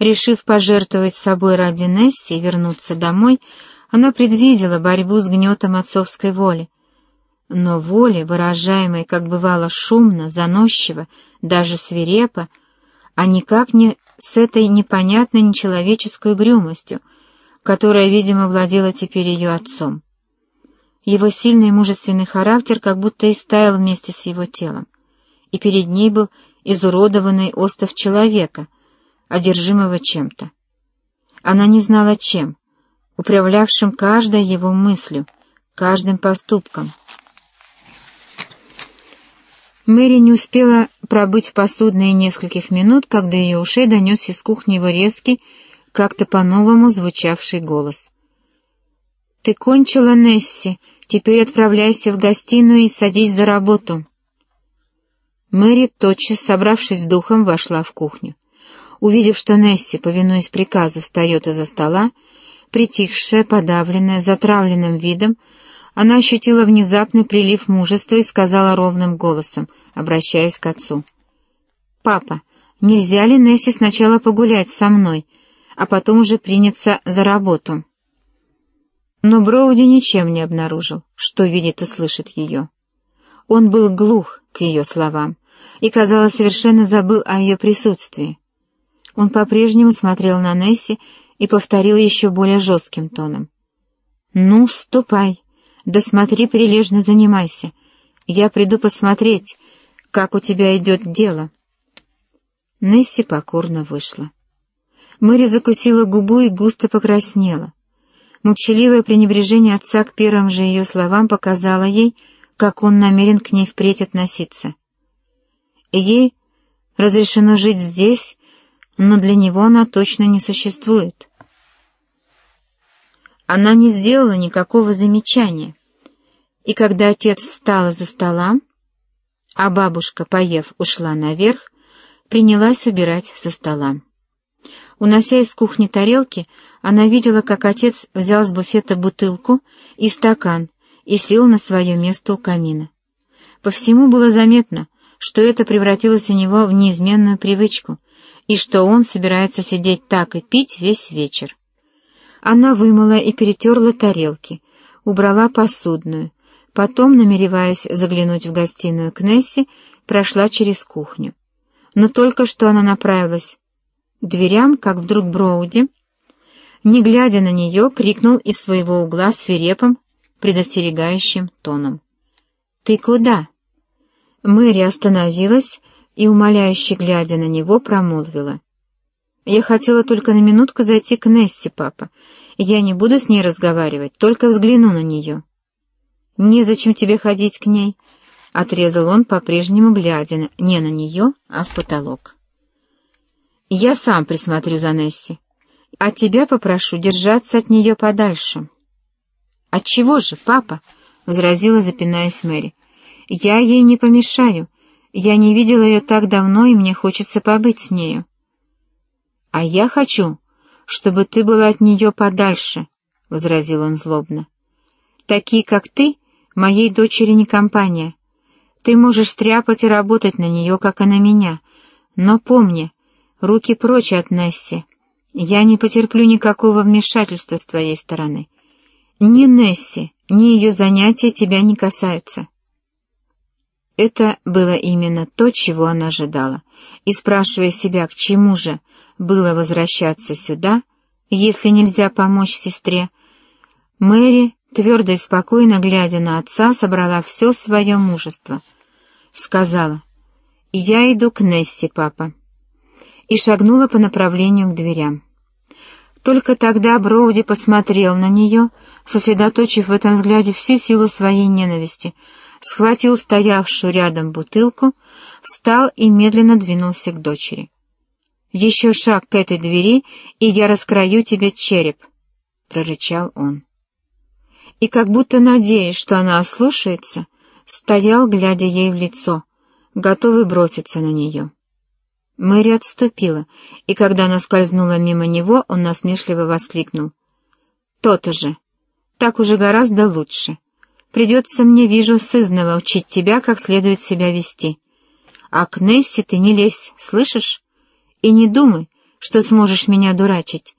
Решив пожертвовать собой ради Несси и вернуться домой, она предвидела борьбу с гнетом отцовской воли. Но воли, выражаемой, как бывало, шумно, заносчиво, даже свирепо, а никак не с этой непонятной нечеловеческой угрюмостью, которая, видимо, владела теперь ее отцом. Его сильный и мужественный характер как будто истаял вместе с его телом, и перед ней был изуродованный остов человека, одержимого чем-то. Она не знала чем, управлявшим каждой его мыслью, каждым поступком. Мэри не успела пробыть в посудной нескольких минут, когда ее ушей донесся из кухни его резкий, как-то по-новому звучавший голос. «Ты кончила, Несси, теперь отправляйся в гостиную и садись за работу». Мэри, тотчас собравшись с духом, вошла в кухню. Увидев, что Несси, повинуясь приказу, встает из-за стола, притихшая, подавленная, затравленным видом, она ощутила внезапный прилив мужества и сказала ровным голосом, обращаясь к отцу. «Папа, нельзя ли Несси сначала погулять со мной, а потом уже приняться за работу?» Но Броуди ничем не обнаружил, что видит и слышит ее. Он был глух к ее словам и, казалось, совершенно забыл о ее присутствии. Он по-прежнему смотрел на Несси и повторил еще более жестким тоном. «Ну, ступай, да смотри, прилежно занимайся. Я приду посмотреть, как у тебя идет дело». Несси покорно вышла. Мэри закусила губу и густо покраснела. Молчаливое пренебрежение отца к первым же ее словам показало ей, как он намерен к ней впредь относиться. Ей разрешено жить здесь, но для него она точно не существует. Она не сделала никакого замечания, и когда отец встал из-за стола, а бабушка, поев, ушла наверх, принялась убирать со стола. Унося из кухни тарелки, она видела, как отец взял с буфета бутылку и стакан и сел на свое место у камина. По всему было заметно, что это превратилось у него в неизменную привычку, и что он собирается сидеть так и пить весь вечер. Она вымыла и перетерла тарелки, убрала посудную, потом, намереваясь заглянуть в гостиную к Несси, прошла через кухню. Но только что она направилась к дверям, как вдруг Броуди, не глядя на нее, крикнул из своего угла свирепым, предостерегающим тоном. «Ты куда?» Мэри остановилась и, умоляюще глядя на него, промолвила. «Я хотела только на минутку зайти к Несси, папа. Я не буду с ней разговаривать, только взгляну на нее». «Незачем тебе ходить к ней», — отрезал он, по-прежнему глядя не на нее, а в потолок. «Я сам присмотрю за Несси, а тебя попрошу держаться от нее подальше». «Отчего же, папа?» — возразила, запинаясь Мэри. «Я ей не помешаю. Я не видела ее так давно, и мне хочется побыть с нею». «А я хочу, чтобы ты была от нее подальше», — возразил он злобно. «Такие, как ты, моей дочери не компания. Ты можешь стряпать и работать на нее, как и на меня. Но помни, руки прочь от Несси. Я не потерплю никакого вмешательства с твоей стороны. Ни Несси, ни ее занятия тебя не касаются». Это было именно то, чего она ожидала, и, спрашивая себя, к чему же было возвращаться сюда, если нельзя помочь сестре, Мэри, твердо и спокойно глядя на отца, собрала все свое мужество. Сказала, «Я иду к Несси, папа», и шагнула по направлению к дверям. Только тогда Броуди посмотрел на нее, сосредоточив в этом взгляде всю силу своей ненависти, схватил стоявшую рядом бутылку, встал и медленно двинулся к дочери. «Еще шаг к этой двери, и я раскрою тебе череп», — прорычал он. И как будто надеясь, что она ослушается, стоял, глядя ей в лицо, готовый броситься на нее. Мэри отступила, и когда она скользнула мимо него, он насмешливо воскликнул. «То-то же! Так уже гораздо лучше!» Придется мне, вижу, сызново учить тебя, как следует себя вести. А к Несси ты не лезь, слышишь? И не думай, что сможешь меня дурачить,